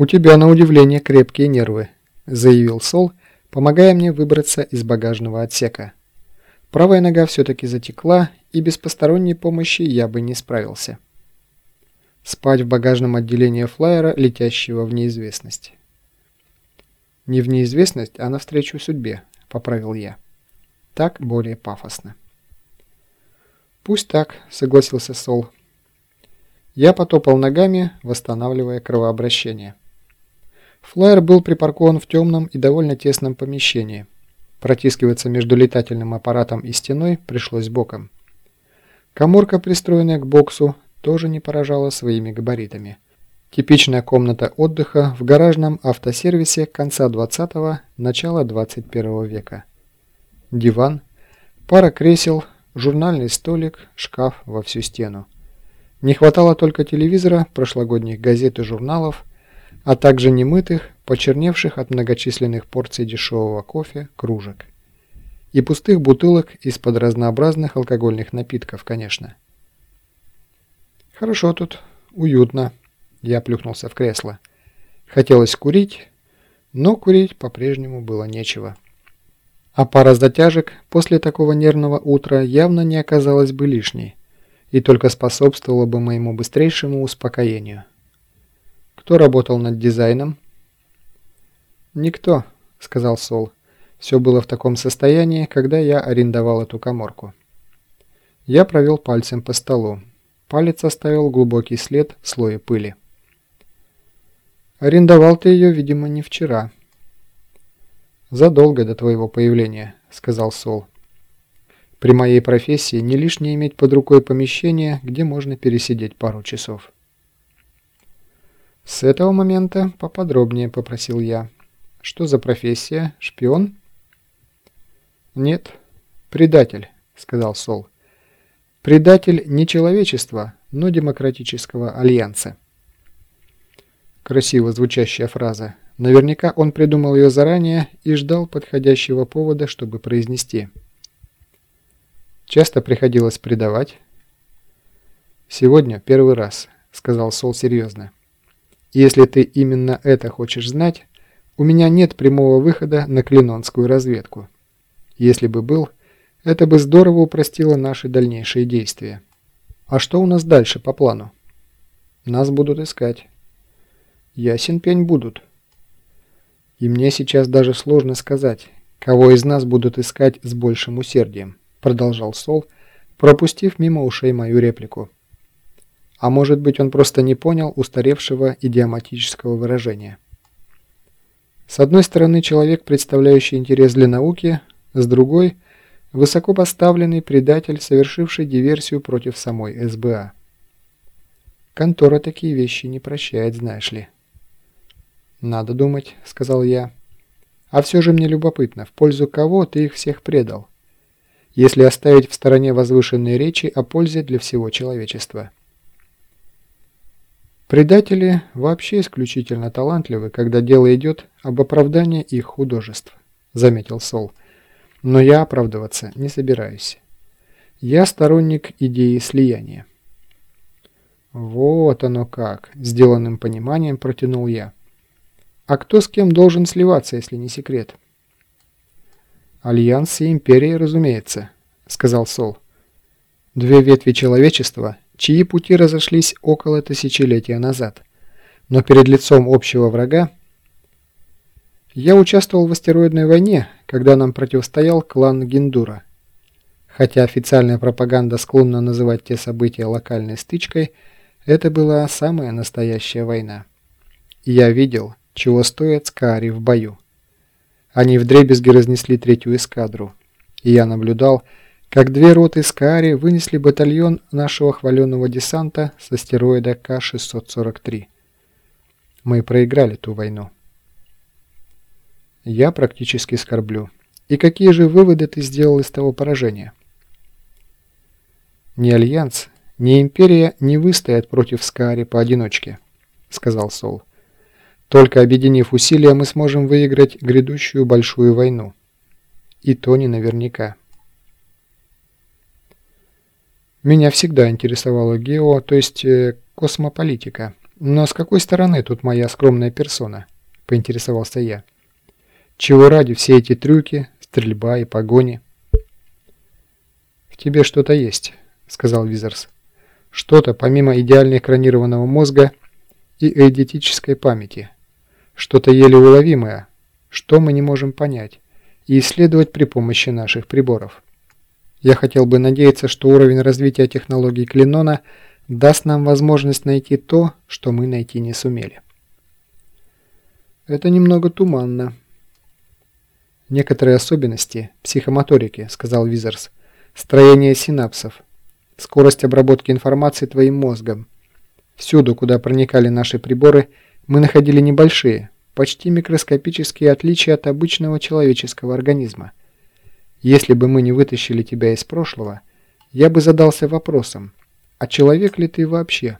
«У тебя, на удивление, крепкие нервы», – заявил Сол, помогая мне выбраться из багажного отсека. Правая нога все-таки затекла, и без посторонней помощи я бы не справился. Спать в багажном отделении флайера, летящего в неизвестность. «Не в неизвестность, а навстречу судьбе», – поправил я. Так более пафосно. «Пусть так», – согласился Сол. Я потопал ногами, восстанавливая кровообращение. Флайер был припаркован в темном и довольно тесном помещении. Протискиваться между летательным аппаратом и стеной пришлось боком. Коморка, пристроенная к боксу, тоже не поражала своими габаритами. Типичная комната отдыха в гаражном автосервисе конца 20-го, начала 21 века. Диван, пара кресел, журнальный столик, шкаф во всю стену. Не хватало только телевизора, прошлогодних газет и журналов, а также немытых, почерневших от многочисленных порций дешевого кофе, кружек. И пустых бутылок из-под разнообразных алкогольных напитков, конечно. «Хорошо тут, уютно», – я плюхнулся в кресло. Хотелось курить, но курить по-прежнему было нечего. А пара затяжек после такого нервного утра явно не оказалась бы лишней и только способствовала бы моему быстрейшему успокоению. Кто работал над дизайном? Никто, сказал Сол. Все было в таком состоянии, когда я арендовал эту коморку. Я провел пальцем по столу. Палец оставил глубокий след в слое пыли. Арендовал ты ее, видимо, не вчера. Задолго до твоего появления, сказал Сол. При моей профессии не лишнее иметь под рукой помещение, где можно пересидеть пару часов. «С этого момента поподробнее», — попросил я. «Что за профессия? Шпион?» «Нет, предатель», — сказал Сол. «Предатель не человечества, но демократического альянса». Красиво звучащая фраза. Наверняка он придумал ее заранее и ждал подходящего повода, чтобы произнести. Часто приходилось предавать. «Сегодня первый раз», — сказал Сол серьезно. Если ты именно это хочешь знать, у меня нет прямого выхода на клинонскую разведку. Если бы был, это бы здорово упростило наши дальнейшие действия. А что у нас дальше по плану? Нас будут искать. Ясен пень будут. И мне сейчас даже сложно сказать, кого из нас будут искать с большим усердием, продолжал Сол, пропустив мимо ушей мою реплику. А может быть, он просто не понял устаревшего идиоматического выражения. С одной стороны, человек, представляющий интерес для науки, с другой – высоко поставленный предатель, совершивший диверсию против самой СБА. Контора такие вещи не прощает, знаешь ли. «Надо думать», — сказал я. «А все же мне любопытно, в пользу кого ты их всех предал, если оставить в стороне возвышенные речи о пользе для всего человечества». Предатели вообще исключительно талантливы, когда дело идет об оправдании их художеств, заметил Сол. Но я оправдываться не собираюсь. Я сторонник идеи слияния. Вот оно как, с деланным пониманием протянул я. А кто с кем должен сливаться, если не секрет? Альянс и империя, разумеется, сказал Сол. Две ветви человечества – чьи пути разошлись около тысячелетия назад. Но перед лицом общего врага я участвовал в астероидной войне, когда нам противостоял клан Гендура. Хотя официальная пропаганда склонна называть те события локальной стычкой, это была самая настоящая война. Я видел, чего стоят Скаари в бою. Они вдребезги разнесли третью эскадру, и я наблюдал, как две роты Скаари вынесли батальон нашего хваленного десанта с астероида К-643. Мы проиграли ту войну. Я практически скорблю. И какие же выводы ты сделал из того поражения? Ни Альянс, ни Империя не выстоят против Скаари поодиночке, сказал Сол. Только объединив усилия, мы сможем выиграть грядущую большую войну. И то не наверняка. Меня всегда интересовала гео, то есть э, космополитика, Но с какой стороны тут моя скромная персона? Поинтересовался я. Чего ради все эти трюки, стрельба и погони? В тебе что-то есть, сказал Визерс. Что-то помимо идеально экранированного мозга и эйдетической памяти. Что-то еле уловимое, что мы не можем понять и исследовать при помощи наших приборов. Я хотел бы надеяться, что уровень развития технологий Клинона даст нам возможность найти то, что мы найти не сумели. Это немного туманно. Некоторые особенности психомоторики, сказал Визерс, строение синапсов, скорость обработки информации твоим мозгом. Всюду, куда проникали наши приборы, мы находили небольшие, почти микроскопические отличия от обычного человеческого организма. Если бы мы не вытащили тебя из прошлого, я бы задался вопросом, а человек ли ты вообще?